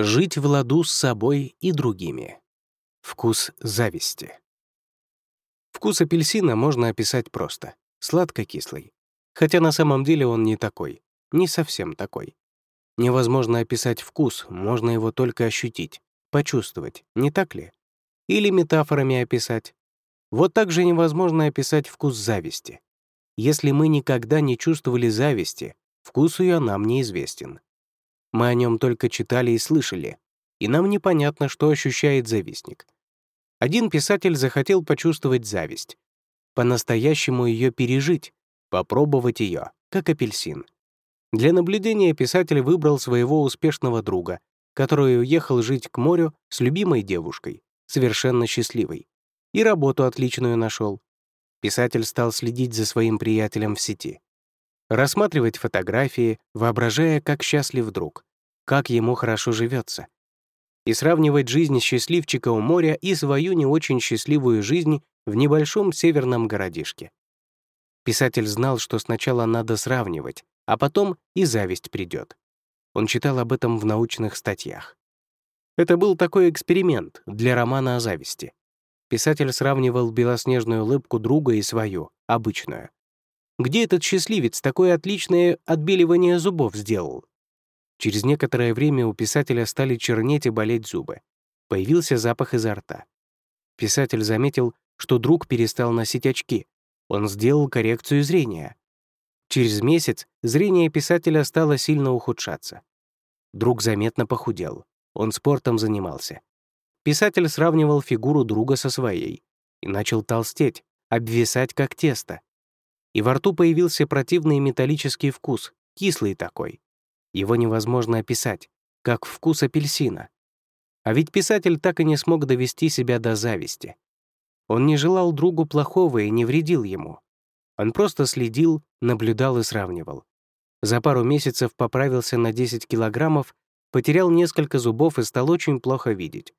Жить в ладу с собой и другими. Вкус зависти. Вкус апельсина можно описать просто — сладко-кислый. Хотя на самом деле он не такой, не совсем такой. Невозможно описать вкус, можно его только ощутить, почувствовать, не так ли? Или метафорами описать. Вот так же невозможно описать вкус зависти. Если мы никогда не чувствовали зависти, вкус ее нам неизвестен. Мы о нем только читали и слышали, и нам непонятно, что ощущает завистник. Один писатель захотел почувствовать зависть, по-настоящему ее пережить, попробовать ее, как апельсин. Для наблюдения писатель выбрал своего успешного друга, который уехал жить к морю с любимой девушкой, совершенно счастливой, и работу отличную нашел. Писатель стал следить за своим приятелем в сети рассматривать фотографии, воображая, как счастлив друг, как ему хорошо живется, и сравнивать жизнь счастливчика у моря и свою не очень счастливую жизнь в небольшом северном городишке. Писатель знал, что сначала надо сравнивать, а потом и зависть придет. Он читал об этом в научных статьях. Это был такой эксперимент для романа о зависти. Писатель сравнивал белоснежную улыбку друга и свою, обычную. Где этот счастливец такое отличное отбеливание зубов сделал? Через некоторое время у писателя стали чернеть и болеть зубы. Появился запах изо рта. Писатель заметил, что друг перестал носить очки. Он сделал коррекцию зрения. Через месяц зрение писателя стало сильно ухудшаться. Друг заметно похудел. Он спортом занимался. Писатель сравнивал фигуру друга со своей и начал толстеть, обвисать как тесто и во рту появился противный металлический вкус, кислый такой. Его невозможно описать, как вкус апельсина. А ведь писатель так и не смог довести себя до зависти. Он не желал другу плохого и не вредил ему. Он просто следил, наблюдал и сравнивал. За пару месяцев поправился на 10 килограммов, потерял несколько зубов и стал очень плохо видеть.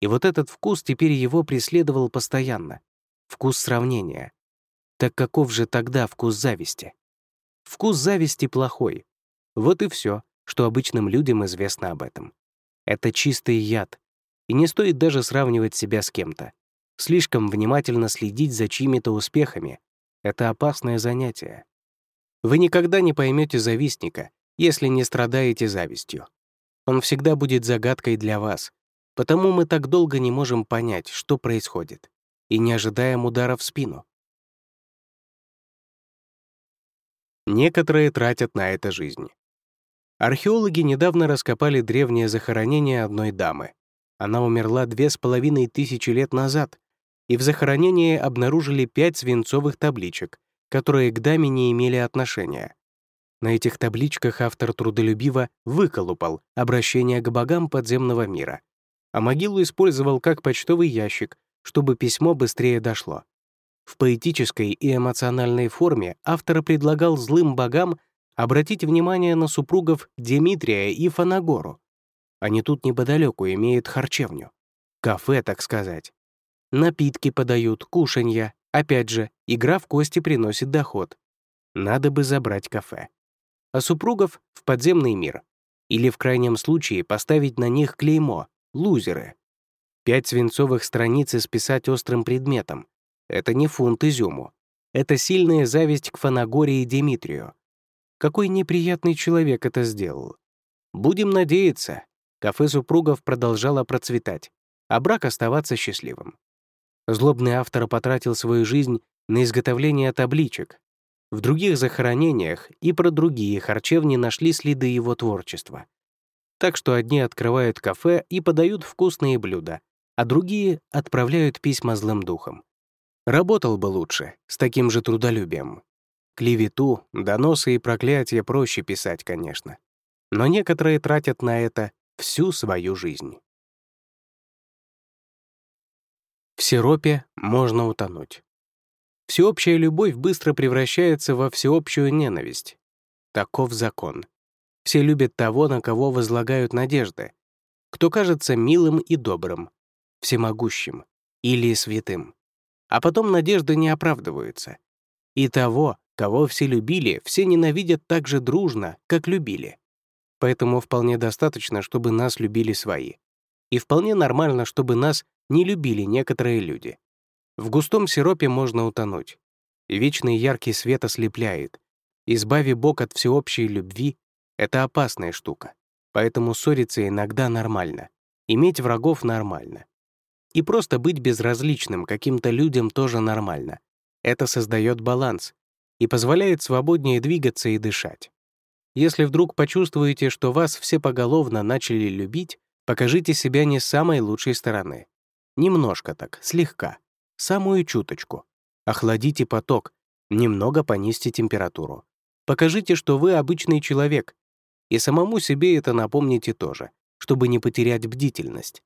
И вот этот вкус теперь его преследовал постоянно. Вкус сравнения. Так каков же тогда вкус зависти? Вкус зависти плохой. Вот и все, что обычным людям известно об этом. Это чистый яд, и не стоит даже сравнивать себя с кем-то. Слишком внимательно следить за чьими-то успехами — это опасное занятие. Вы никогда не поймете завистника, если не страдаете завистью. Он всегда будет загадкой для вас, потому мы так долго не можем понять, что происходит, и не ожидаем удара в спину. Некоторые тратят на это жизнь. Археологи недавно раскопали древнее захоронение одной дамы. Она умерла две с половиной тысячи лет назад, и в захоронении обнаружили пять свинцовых табличек, которые к даме не имели отношения. На этих табличках автор трудолюбиво выколупал обращение к богам подземного мира, а могилу использовал как почтовый ящик, чтобы письмо быстрее дошло. В поэтической и эмоциональной форме автор предлагал злым богам обратить внимание на супругов Димитрия и Фанагору. Они тут неподалеку имеют харчевню. Кафе, так сказать. Напитки подают, кушанья. Опять же, игра в кости приносит доход. Надо бы забрать кафе. А супругов — в подземный мир. Или в крайнем случае поставить на них клеймо — лузеры. Пять свинцовых страниц исписать острым предметом, это не фунт изюму. Это сильная зависть к Фанагоре и Димитрию. Какой неприятный человек это сделал. Будем надеяться, кафе супругов продолжало процветать, а брак оставаться счастливым. Злобный автор потратил свою жизнь на изготовление табличек. В других захоронениях и про другие харчевни нашли следы его творчества. Так что одни открывают кафе и подают вкусные блюда, а другие отправляют письма злым духом. Работал бы лучше, с таким же трудолюбием. Клевету, доносы и проклятия проще писать, конечно. Но некоторые тратят на это всю свою жизнь. В сиропе можно утонуть. Всеобщая любовь быстро превращается во всеобщую ненависть. Таков закон. Все любят того, на кого возлагают надежды, кто кажется милым и добрым, всемогущим или святым. А потом надежды не оправдываются. И того, кого все любили, все ненавидят так же дружно, как любили. поэтому вполне достаточно, чтобы нас любили свои. И вполне нормально, чтобы нас не любили некоторые люди. В густом сиропе можно утонуть. Вечный яркий свет ослепляет. Избави Бог от всеобщей любви — это опасная штука. Поэтому ссориться иногда нормально. Иметь врагов нормально. И просто быть безразличным каким-то людям тоже нормально. Это создает баланс и позволяет свободнее двигаться и дышать. Если вдруг почувствуете, что вас все поголовно начали любить, покажите себя не с самой лучшей стороны. Немножко так, слегка, самую чуточку. Охладите поток, немного понизьте температуру. Покажите, что вы обычный человек. И самому себе это напомните тоже, чтобы не потерять бдительность.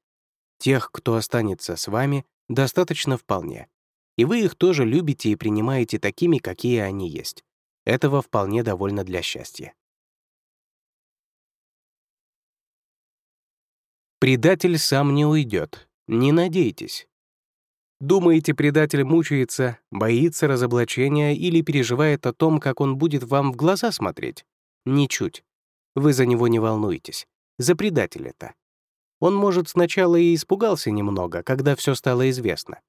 Тех, кто останется с вами, достаточно вполне. И вы их тоже любите и принимаете такими, какие они есть. Этого вполне довольно для счастья. Предатель сам не уйдет. Не надейтесь. Думаете, предатель мучается, боится разоблачения или переживает о том, как он будет вам в глаза смотреть? Ничуть. Вы за него не волнуетесь. За предателя-то. Он, может, сначала и испугался немного, когда все стало известно.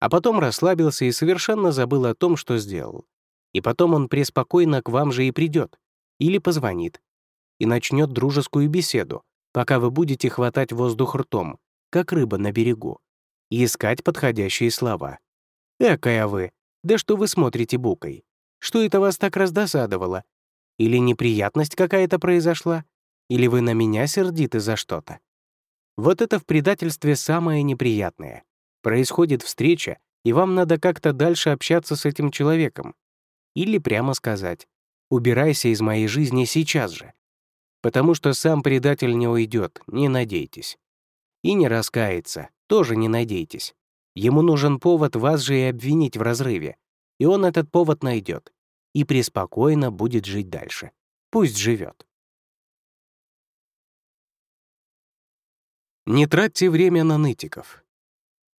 А потом расслабился и совершенно забыл о том, что сделал. И потом он преспокойно к вам же и придет. Или позвонит. И начнет дружескую беседу, пока вы будете хватать воздух ртом, как рыба на берегу, и искать подходящие слова. «Экая вы! Да что вы смотрите букой? Что это вас так раздосадовало? Или неприятность какая-то произошла? Или вы на меня сердиты за что-то?» Вот это в предательстве самое неприятное. Происходит встреча, и вам надо как-то дальше общаться с этим человеком. Или прямо сказать «убирайся из моей жизни сейчас же» потому что сам предатель не уйдет, не надейтесь. И не раскается, тоже не надейтесь. Ему нужен повод вас же и обвинить в разрыве, и он этот повод найдет и преспокойно будет жить дальше. Пусть живет. Не тратьте время на нытиков.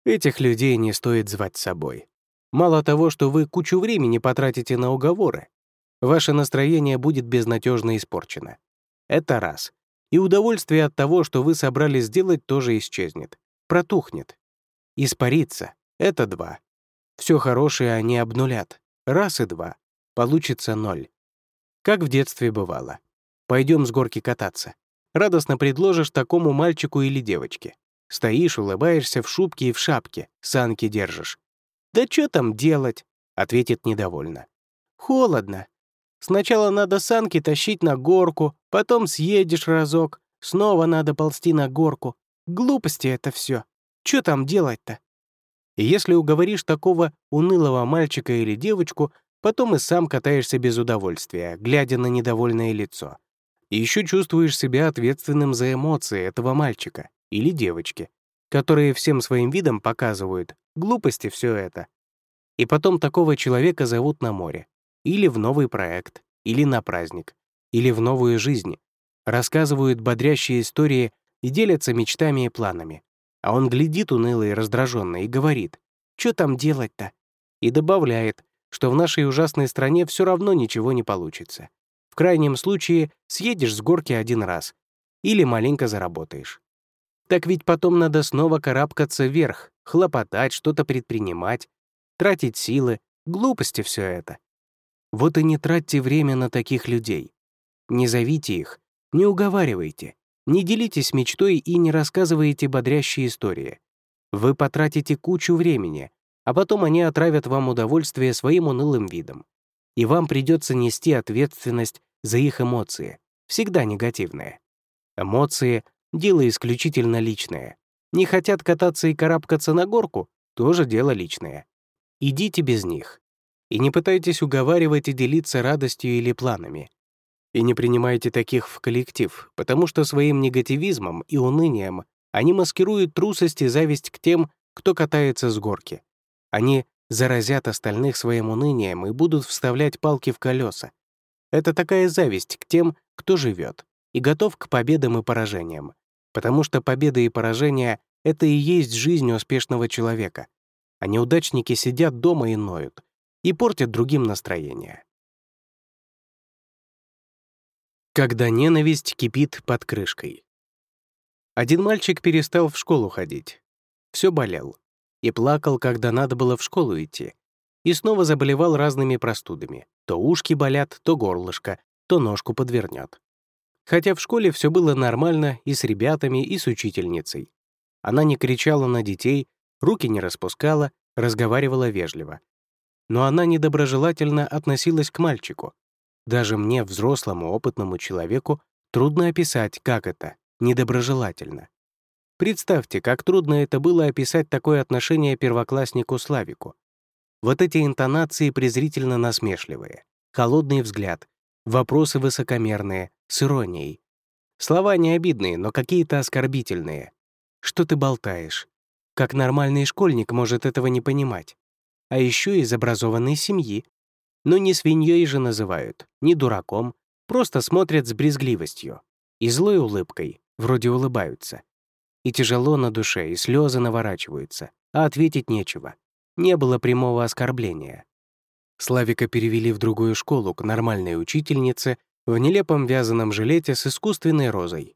Этих людей не стоит звать с собой. Мало того, что вы кучу времени потратите на уговоры, ваше настроение будет безнадежно испорчено. Это раз. И удовольствие от того, что вы собрались сделать, тоже исчезнет. Протухнет. Испарится. Это два. Все хорошее они обнулят. Раз и два. Получится ноль. Как в детстве бывало. Пойдем с горки кататься. Радостно предложишь такому мальчику или девочке. Стоишь, улыбаешься в шубке и в шапке, санки держишь. «Да что там делать?» — ответит недовольно. «Холодно. Сначала надо санки тащить на горку, потом съедешь разок, снова надо ползти на горку. Глупости это все. Что там делать-то? И если уговоришь такого унылого мальчика или девочку, потом и сам катаешься без удовольствия, глядя на недовольное лицо. И еще чувствуешь себя ответственным за эмоции этого мальчика или девочки, которые всем своим видом показывают глупости все это. И потом такого человека зовут на море или в новый проект, или на праздник, или в новую жизнь, рассказывают бодрящие истории и делятся мечтами и планами. А он глядит уныло и раздраженно и говорит, «Чё там делать-то?» И добавляет, что в нашей ужасной стране все равно ничего не получится. В крайнем случае съедешь с горки один раз или маленько заработаешь. Так ведь потом надо снова карабкаться вверх, хлопотать, что-то предпринимать, тратить силы, глупости все это. Вот и не тратьте время на таких людей. Не зовите их, не уговаривайте, не делитесь мечтой и не рассказывайте бодрящие истории. Вы потратите кучу времени, а потом они отравят вам удовольствие своим унылым видом. И вам придется нести ответственность за их эмоции, всегда негативные. Эмоции — дело исключительно личное. Не хотят кататься и карабкаться на горку — тоже дело личное. Идите без них. И не пытайтесь уговаривать и делиться радостью или планами. И не принимайте таких в коллектив, потому что своим негативизмом и унынием они маскируют трусость и зависть к тем, кто катается с горки. Они заразят остальных своим унынием и будут вставлять палки в колеса. Это такая зависть к тем, кто живет и готов к победам и поражениям, потому что победы и поражения — это и есть жизнь успешного человека. А неудачники сидят дома и ноют — и портят другим настроение. Когда ненависть кипит под крышкой. Один мальчик перестал в школу ходить. Все болел. И плакал, когда надо было в школу идти. И снова заболевал разными простудами. То ушки болят, то горлышко, то ножку подвернет. Хотя в школе все было нормально и с ребятами, и с учительницей. Она не кричала на детей, руки не распускала, разговаривала вежливо. Но она недоброжелательно относилась к мальчику. Даже мне, взрослому, опытному человеку, трудно описать, как это — недоброжелательно. Представьте, как трудно это было описать такое отношение первокласснику Славику. Вот эти интонации презрительно насмешливые, холодный взгляд, вопросы высокомерные, с иронией. Слова не обидные, но какие-то оскорбительные. Что ты болтаешь? Как нормальный школьник может этого не понимать? А еще из образованной семьи. Но не свиньей же называют, не дураком, просто смотрят с брезгливостью. И злой улыбкой, вроде улыбаются. И тяжело на душе, и слезы наворачиваются, а ответить нечего. Не было прямого оскорбления. Славика перевели в другую школу к нормальной учительнице в нелепом вязаном жилете с искусственной розой,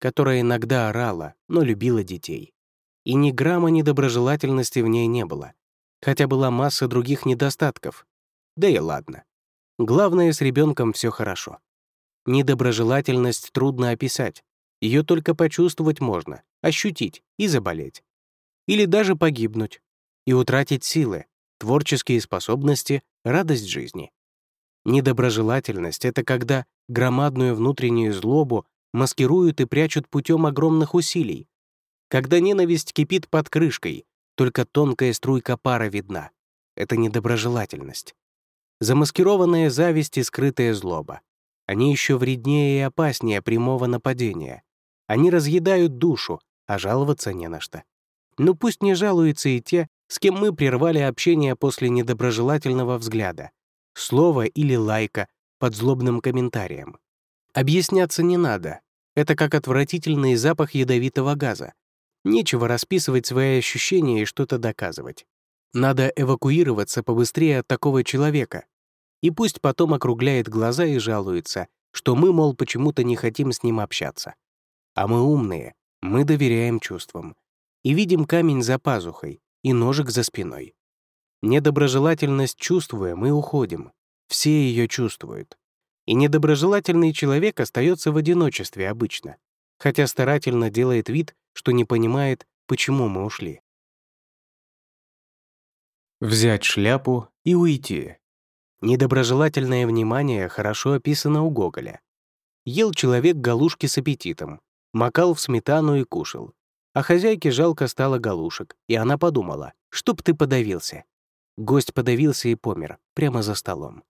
которая иногда орала, но любила детей. И ни грамма недоброжелательности в ней не было, хотя была масса других недостатков. Да и ладно. Главное, с ребенком все хорошо. Недоброжелательность трудно описать. Ее только почувствовать можно, ощутить и заболеть. Или даже погибнуть и утратить силы, творческие способности, радость жизни. Недоброжелательность — это когда громадную внутреннюю злобу маскируют и прячут путем огромных усилий. Когда ненависть кипит под крышкой, только тонкая струйка пара видна. Это недоброжелательность. Замаскированная зависть и скрытая злоба. Они еще вреднее и опаснее прямого нападения. Они разъедают душу, а жаловаться не на что. Но пусть не жалуются и те, с кем мы прервали общение после недоброжелательного взгляда слова или лайка под злобным комментарием. Объясняться не надо. Это как отвратительный запах ядовитого газа. Нечего расписывать свои ощущения и что-то доказывать. Надо эвакуироваться побыстрее от такого человека. И пусть потом округляет глаза и жалуется, что мы, мол, почему-то не хотим с ним общаться. А мы умные, мы доверяем чувствам. И видим камень за пазухой и ножик за спиной. Недоброжелательность чувствуем и уходим. Все ее чувствуют. И недоброжелательный человек остается в одиночестве обычно, хотя старательно делает вид, что не понимает, почему мы ушли. Взять шляпу и уйти. Недоброжелательное внимание хорошо описано у Гоголя. Ел человек галушки с аппетитом, макал в сметану и кушал. А хозяйке жалко стало галушек, и она подумала, чтоб ты подавился. Гость подавился и помер, прямо за столом.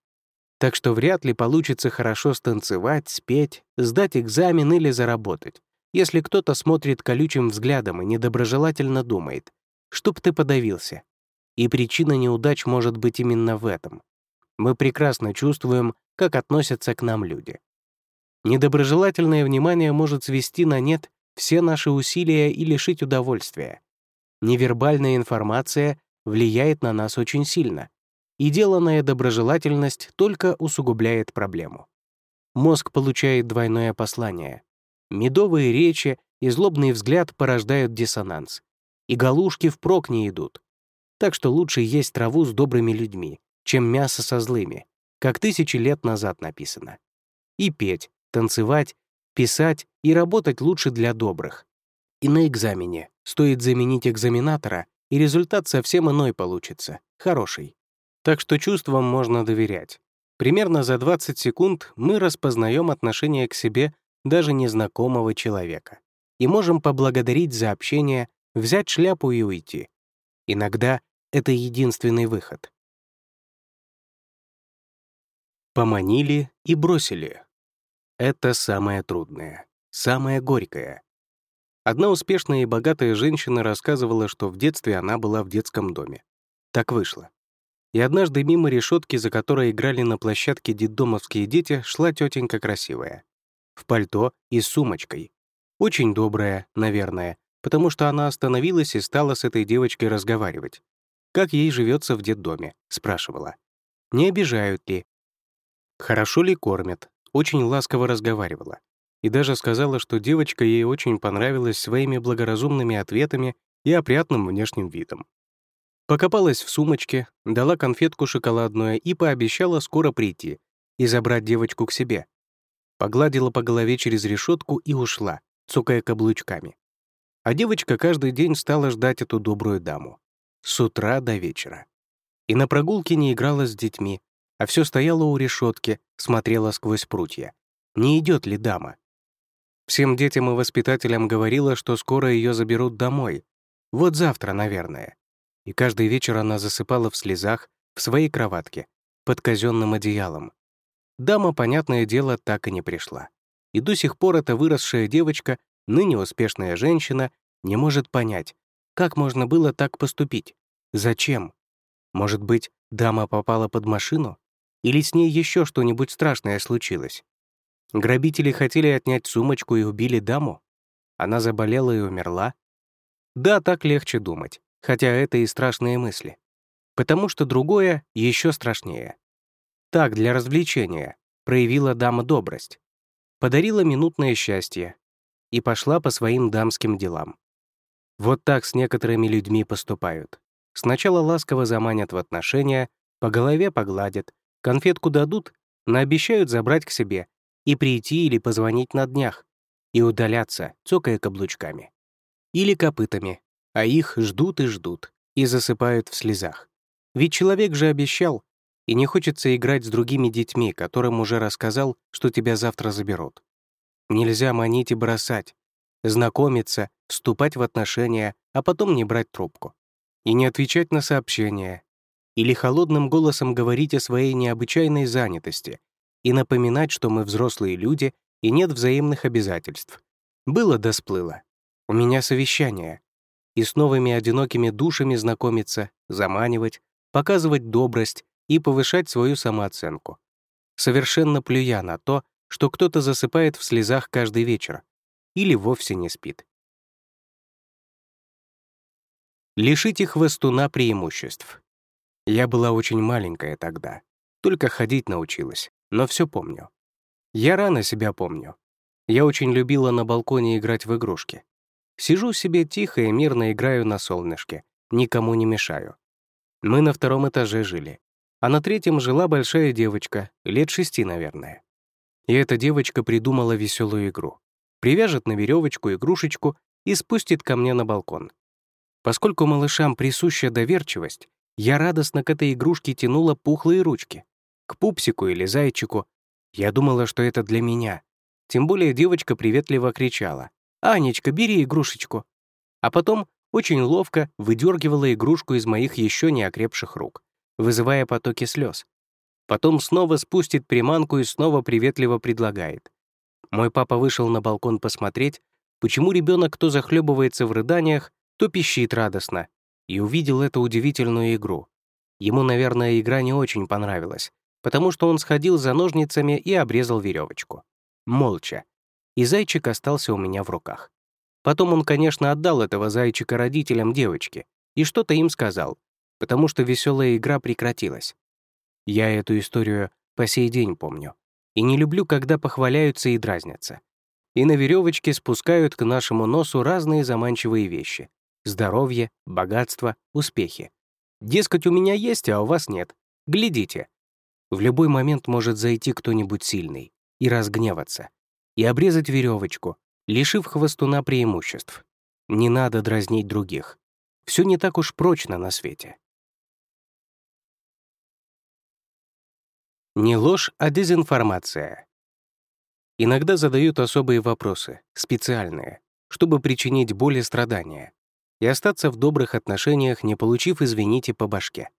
Так что вряд ли получится хорошо станцевать, спеть, сдать экзамен или заработать, если кто-то смотрит колючим взглядом и недоброжелательно думает, чтоб ты подавился. И причина неудач может быть именно в этом. Мы прекрасно чувствуем, как относятся к нам люди. Недоброжелательное внимание может свести на нет все наши усилия и лишить удовольствия. Невербальная информация влияет на нас очень сильно, и деланная доброжелательность только усугубляет проблему. Мозг получает двойное послание. Медовые речи и злобный взгляд порождают диссонанс, и галушки впрок не идут. Так что лучше есть траву с добрыми людьми, чем мясо со злыми, как тысячи лет назад написано. И петь, танцевать, писать и работать лучше для добрых. И на экзамене стоит заменить экзаменатора и результат совсем иной получится, хороший. Так что чувствам можно доверять. Примерно за 20 секунд мы распознаем отношение к себе даже незнакомого человека и можем поблагодарить за общение, взять шляпу и уйти. Иногда это единственный выход. Поманили и бросили. Это самое трудное, самое горькое. Одна успешная и богатая женщина рассказывала, что в детстве она была в детском доме. Так вышло. И однажды мимо решетки, за которой играли на площадке детдомовские дети, шла тетенька красивая. В пальто и с сумочкой. Очень добрая, наверное, потому что она остановилась и стала с этой девочкой разговаривать. «Как ей живется в детдоме?» — спрашивала. «Не обижают ли? Хорошо ли кормят? Очень ласково разговаривала и даже сказала, что девочка ей очень понравилась своими благоразумными ответами и опрятным внешним видом. Покопалась в сумочке, дала конфетку шоколадную и пообещала скоро прийти и забрать девочку к себе. Погладила по голове через решетку и ушла, цукая каблучками. А девочка каждый день стала ждать эту добрую даму. С утра до вечера. И на прогулке не играла с детьми, а все стояла у решетки, смотрела сквозь прутья. Не идет ли дама? Всем детям и воспитателям говорила, что скоро ее заберут домой. Вот завтра, наверное. И каждый вечер она засыпала в слезах в своей кроватке, под казенным одеялом. Дама, понятное дело, так и не пришла. И до сих пор эта выросшая девочка, ныне успешная женщина, не может понять, как можно было так поступить? Зачем? Может быть, дама попала под машину? Или с ней еще что-нибудь страшное случилось? Грабители хотели отнять сумочку и убили даму? Она заболела и умерла? Да, так легче думать, хотя это и страшные мысли. Потому что другое еще страшнее. Так, для развлечения, проявила дама добрость. Подарила минутное счастье и пошла по своим дамским делам. Вот так с некоторыми людьми поступают. Сначала ласково заманят в отношения, по голове погладят, Конфетку дадут, наобещают забрать к себе и прийти или позвонить на днях, и удаляться, цокая каблучками. Или копытами, а их ждут и ждут, и засыпают в слезах. Ведь человек же обещал, и не хочется играть с другими детьми, которым уже рассказал, что тебя завтра заберут. Нельзя манить и бросать, знакомиться, вступать в отношения, а потом не брать трубку. И не отвечать на сообщения, или холодным голосом говорить о своей необычайной занятости и напоминать, что мы взрослые люди и нет взаимных обязательств. Было да сплыло. У меня совещание. И с новыми одинокими душами знакомиться, заманивать, показывать добрость и повышать свою самооценку. Совершенно плюя на то, что кто-то засыпает в слезах каждый вечер или вовсе не спит. Лишить их хвостуна преимуществ. Я была очень маленькая тогда, только ходить научилась, но все помню. Я рано себя помню. Я очень любила на балконе играть в игрушки. Сижу себе тихо и мирно играю на солнышке, никому не мешаю. Мы на втором этаже жили, а на третьем жила большая девочка, лет шести, наверное. И эта девочка придумала веселую игру. Привяжет на веревочку игрушечку и спустит ко мне на балкон. Поскольку малышам присуща доверчивость, я радостно к этой игрушке тянула пухлые ручки. К пупсику или зайчику. Я думала, что это для меня. Тем более девочка приветливо кричала. «Анечка, бери игрушечку!» А потом очень ловко выдергивала игрушку из моих еще не окрепших рук, вызывая потоки слез. Потом снова спустит приманку и снова приветливо предлагает. Мой папа вышел на балкон посмотреть, почему ребенок то захлебывается в рыданиях, то пищит радостно, и увидел эту удивительную игру. Ему, наверное, игра не очень понравилась, потому что он сходил за ножницами и обрезал веревочку. Молча. И зайчик остался у меня в руках. Потом он, конечно, отдал этого зайчика родителям девочки и что-то им сказал, потому что веселая игра прекратилась. Я эту историю по сей день помню. И не люблю, когда похваляются и дразнятся. И на веревочке спускают к нашему носу разные заманчивые вещи здоровье, богатство, успехи. Дескать, у меня есть, а у вас нет. Глядите. В любой момент может зайти кто-нибудь сильный и разгневаться, и обрезать веревочку, лишив хвостуна преимуществ. Не надо дразнить других. Все не так уж прочно на свете. Не ложь, а дезинформация. Иногда задают особые вопросы, специальные, чтобы причинить боль и страдания и остаться в добрых отношениях, не получив «извините» по башке.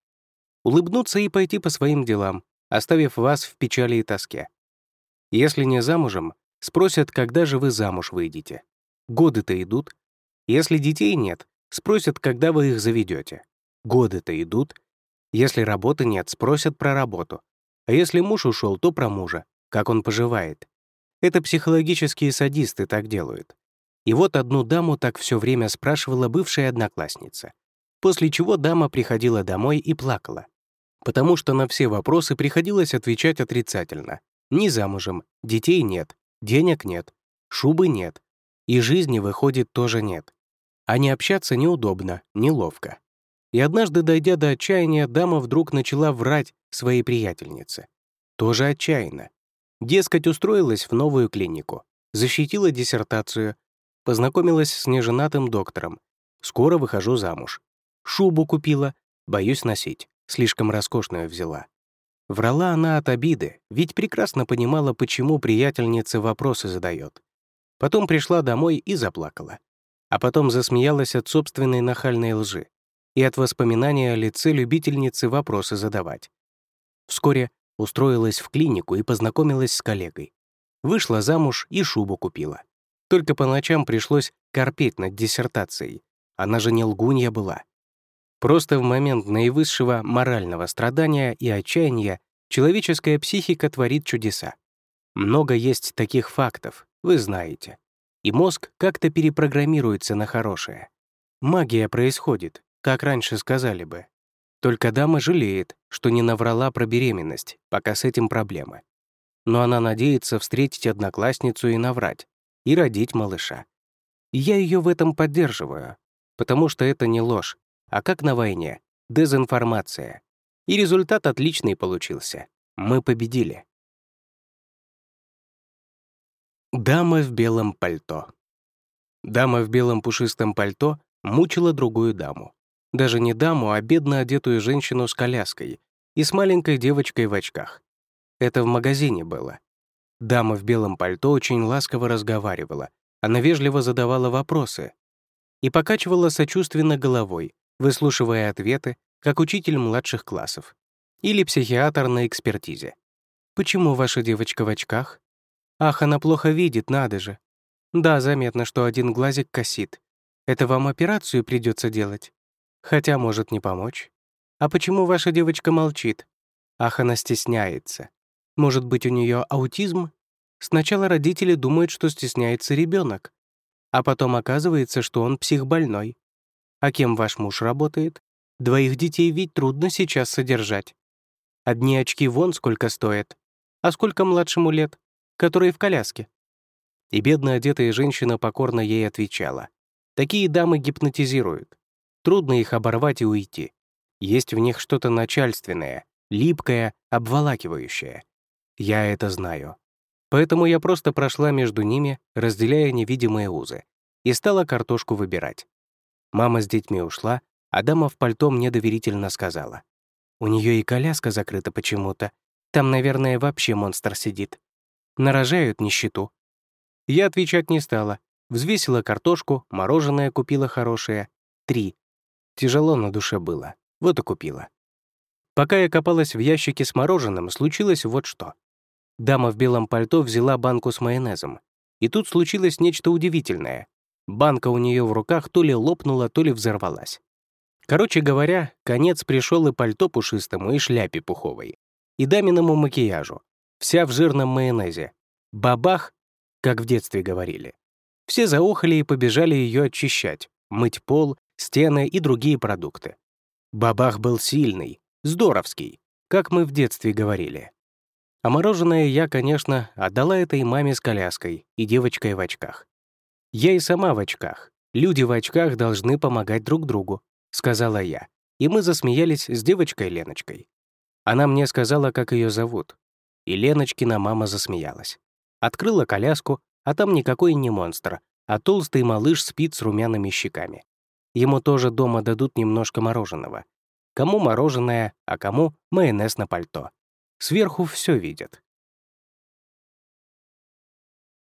Улыбнуться и пойти по своим делам, оставив вас в печали и тоске. Если не замужем, спросят, когда же вы замуж выйдете. Годы-то идут. Если детей нет, спросят, когда вы их заведете. Годы-то идут. Если работы нет, спросят про работу. А если муж ушел, то про мужа, как он поживает. Это психологические садисты так делают. И вот одну даму так все время спрашивала бывшая одноклассница. После чего дама приходила домой и плакала. Потому что на все вопросы приходилось отвечать отрицательно. Не замужем, детей нет, денег нет, шубы нет. И жизни, выходит, тоже нет. А не общаться неудобно, неловко. И однажды, дойдя до отчаяния, дама вдруг начала врать своей приятельнице. Тоже отчаянно. Дескать, устроилась в новую клинику, защитила диссертацию, познакомилась с неженатым доктором. Скоро выхожу замуж. Шубу купила, боюсь носить, слишком роскошную взяла. Врала она от обиды, ведь прекрасно понимала, почему приятельница вопросы задает. Потом пришла домой и заплакала. А потом засмеялась от собственной нахальной лжи и от воспоминания о лице любительницы вопросы задавать. Вскоре устроилась в клинику и познакомилась с коллегой. Вышла замуж и шубу купила. Только по ночам пришлось корпеть над диссертацией. Она же не лгунья была. Просто в момент наивысшего морального страдания и отчаяния человеческая психика творит чудеса. Много есть таких фактов, вы знаете. И мозг как-то перепрограммируется на хорошее. Магия происходит, как раньше сказали бы. Только дама жалеет, что не наврала про беременность, пока с этим проблемы. Но она надеется встретить одноклассницу и наврать, и родить малыша. Я ее в этом поддерживаю, потому что это не ложь, а как на войне, дезинформация. И результат отличный получился. Мы победили. Дама в белом пальто. Дама в белом пушистом пальто мучила другую даму. Даже не даму, а бедно одетую женщину с коляской и с маленькой девочкой в очках. Это в магазине было. Дама в белом пальто очень ласково разговаривала, она вежливо задавала вопросы и покачивала сочувственно головой, выслушивая ответы, как учитель младших классов или психиатр на экспертизе. «Почему ваша девочка в очках?» «Ах, она плохо видит, надо же». «Да, заметно, что один глазик косит. Это вам операцию придется делать?» Хотя может не помочь. А почему ваша девочка молчит? Ах, она стесняется. Может быть, у нее аутизм? Сначала родители думают, что стесняется ребенок, а потом оказывается, что он психбольной. А кем ваш муж работает? Двоих детей ведь трудно сейчас содержать. Одни очки вон сколько стоят. А сколько младшему лет, который в коляске? И бедно одетая женщина покорно ей отвечала. Такие дамы гипнотизируют. Трудно их оборвать и уйти. Есть в них что-то начальственное, липкое, обволакивающее. Я это знаю. Поэтому я просто прошла между ними, разделяя невидимые узы, и стала картошку выбирать. Мама с детьми ушла, а дама в пальто мне доверительно сказала. У нее и коляска закрыта почему-то. Там, наверное, вообще монстр сидит. Нарожают нищету. Я отвечать не стала. Взвесила картошку, мороженое купила хорошее. Три. Тяжело на душе было, вот и купила. Пока я копалась в ящике с мороженым, случилось вот что. Дама в белом пальто взяла банку с майонезом. И тут случилось нечто удивительное. Банка у нее в руках то ли лопнула, то ли взорвалась. Короче говоря, конец пришел и пальто пушистому, и шляпе пуховой, и даминому макияжу. Вся в жирном майонезе. Бабах, как в детстве говорили. Все заохали и побежали ее очищать, мыть пол, стены и другие продукты. Бабах был сильный, здоровский, как мы в детстве говорили. А мороженое я, конечно, отдала этой маме с коляской и девочкой в очках. Я и сама в очках. Люди в очках должны помогать друг другу, сказала я. И мы засмеялись с девочкой Леночкой. Она мне сказала, как ее зовут. И Леночкина мама засмеялась. Открыла коляску, а там никакой не монстр, а толстый малыш спит с румяными щеками. Ему тоже дома дадут немножко мороженого. Кому мороженое, а кому майонез на пальто. Сверху все видят.